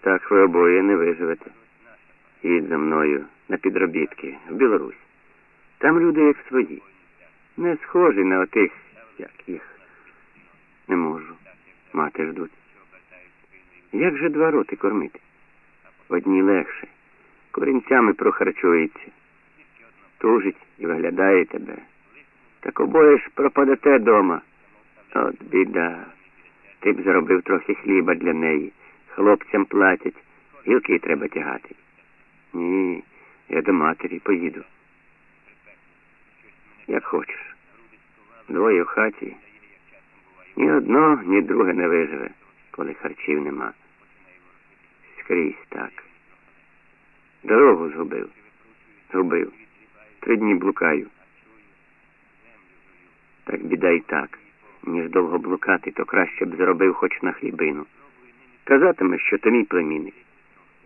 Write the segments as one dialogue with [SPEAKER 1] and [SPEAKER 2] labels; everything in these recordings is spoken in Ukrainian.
[SPEAKER 1] Так ви обоє не виживете. Їдь за мною на підробітки в Білорусь. Там люди як свої. Не схожі на отих, як їх. Не можу. Мати ждуть. Як же два роти кормити? Одні легше. Корінцями прохарчується. Тужить і виглядає тебе. Так обоє ж пропадете дома. От біда. Ти б заробив трохи хліба для неї. Хлопцям платять, гілки треба тягати. Ні, я до матері поїду. Як хочеш. Двоє в хаті. Ні одно, ні друге не виживе, коли харчів нема. Скрізь так. Дорогу згубив. Згубив. Три дні блукаю. Так біда й так. Ніж довго блукати, то краще б заробив хоч на хлібину. Казатиме, що то мій племінник.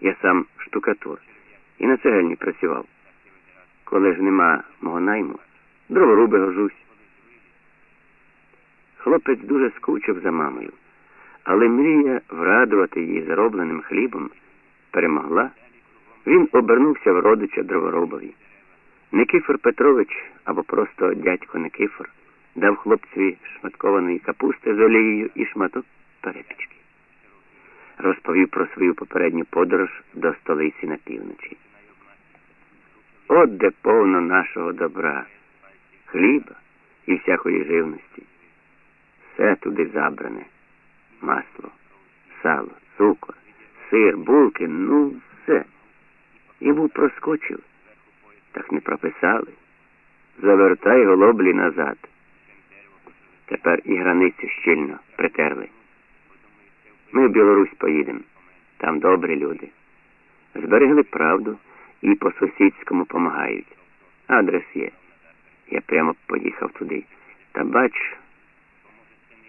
[SPEAKER 1] Я сам штукатур і на цегельні працював. Коли ж нема мого найму, дроворуби гожусь. Хлопець дуже скучив за мамою, але мрія врадувати її заробленим хлібом перемогла. Він обернувся в родича дроворубові. Никифор Петрович або просто дядько Никифор дав хлопцеві шматкованої капусти з олією і шматок перепічки. Розповів про свою попередню подорож до столиці на півночі. От де повно нашого добра, хліба і всякої живності. Все туди забране. Масло, сало, цукор, сир, булки, ну все. Йому проскочив, так не прописали. Завертай голоблі назад. Тепер і границю щільно притерли. Ми в Білорусь поїдемо. Там добрі люди. Зберегли правду і по сусідському помагають. Адрес є. Я прямо поїхав туди. Та бач,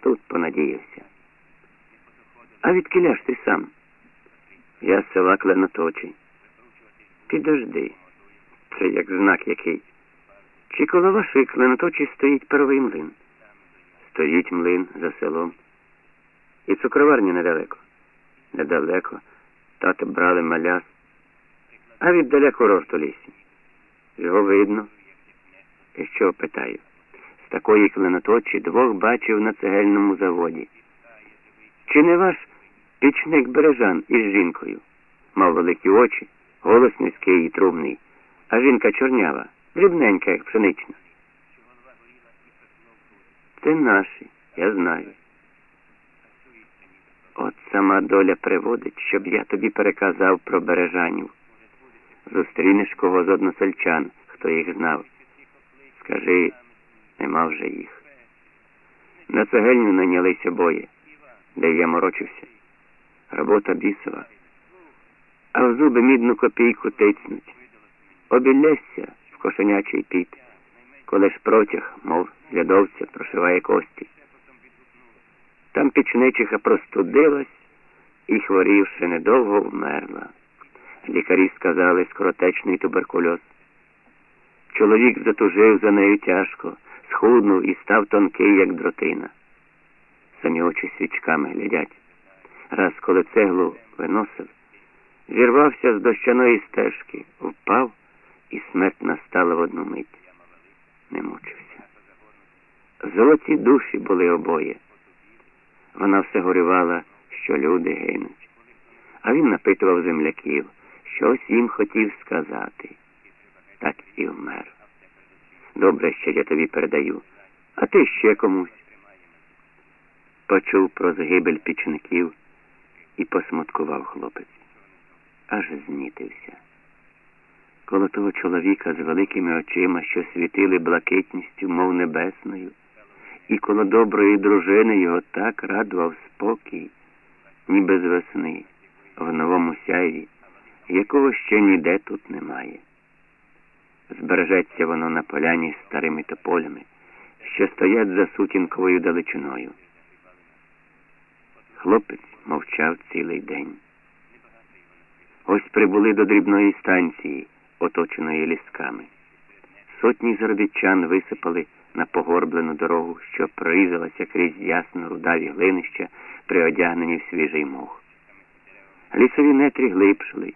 [SPEAKER 1] тут понадіявся. А відкиля ж ти сам? Я села Кленоточі. Підожди. Це як знак який. Чи коло вашої кленоточі стоїть первий млин? Стоїть млин за селом. І цукроварня недалеко. Недалеко. Тато брали маляс. А віддаля курорт у лісі. Його видно. І що питаю? З такої кленоточі двох бачив на цегельному заводі. Чи не ваш пічник Бережан із жінкою? Мав великі очі, голос низький і трубний, а жінка чорнява, дрібненька, як пшенична. Це наші, я знаю. От сама доля приводить, щоб я тобі переказав про бережанів. Зустрінеш кого з односельчан, хто їх знав. Скажи, нема вже їх. На цегельню нанялись обоє, де я морочився. Робота бісова. А в зуби мідну копійку тицнуть. Обіллесся в кошенячий піт, коли ж протяг, мов злядовця, прошиває кості. Там пічничиха простудилась і, хворівши недовго, вмерла. Лікарі сказали скоротечний туберкульоз. Чоловік затужив за нею тяжко, схуднув і став тонкий, як дротина. Самі очі свічками глядять. Раз, коли цеглу виносив, зірвався з дощаної стежки, впав, і смерть настала в одну мить. Не мучився. Золоті душі були обоє. Вона все горювала, що люди гинуть. А він напитував земляків, щось їм хотів сказати. Так і вмер. Добре, що я тобі передаю, а ти ще комусь. Почув про загибель пічників і посмуткував хлопець. Аж знітився. Коло того чоловіка з великими очима, що світили блакитністю, мов небесною, і коло доброї дружини його так радував спокій, ніби з весни, в новому сяйві, якого ще ніде тут немає. Збережеться воно на поляні старими тополями, що стоять за сутінковою далечиною. Хлопець мовчав цілий день. Ось прибули до дрібної станції, оточеної лісками. Сотні заробітчан висипали на дорогу, що прорізалася крізь ясно рудаві глинища, приодягнені в свіжий мох. Лісові нетрі глибшили,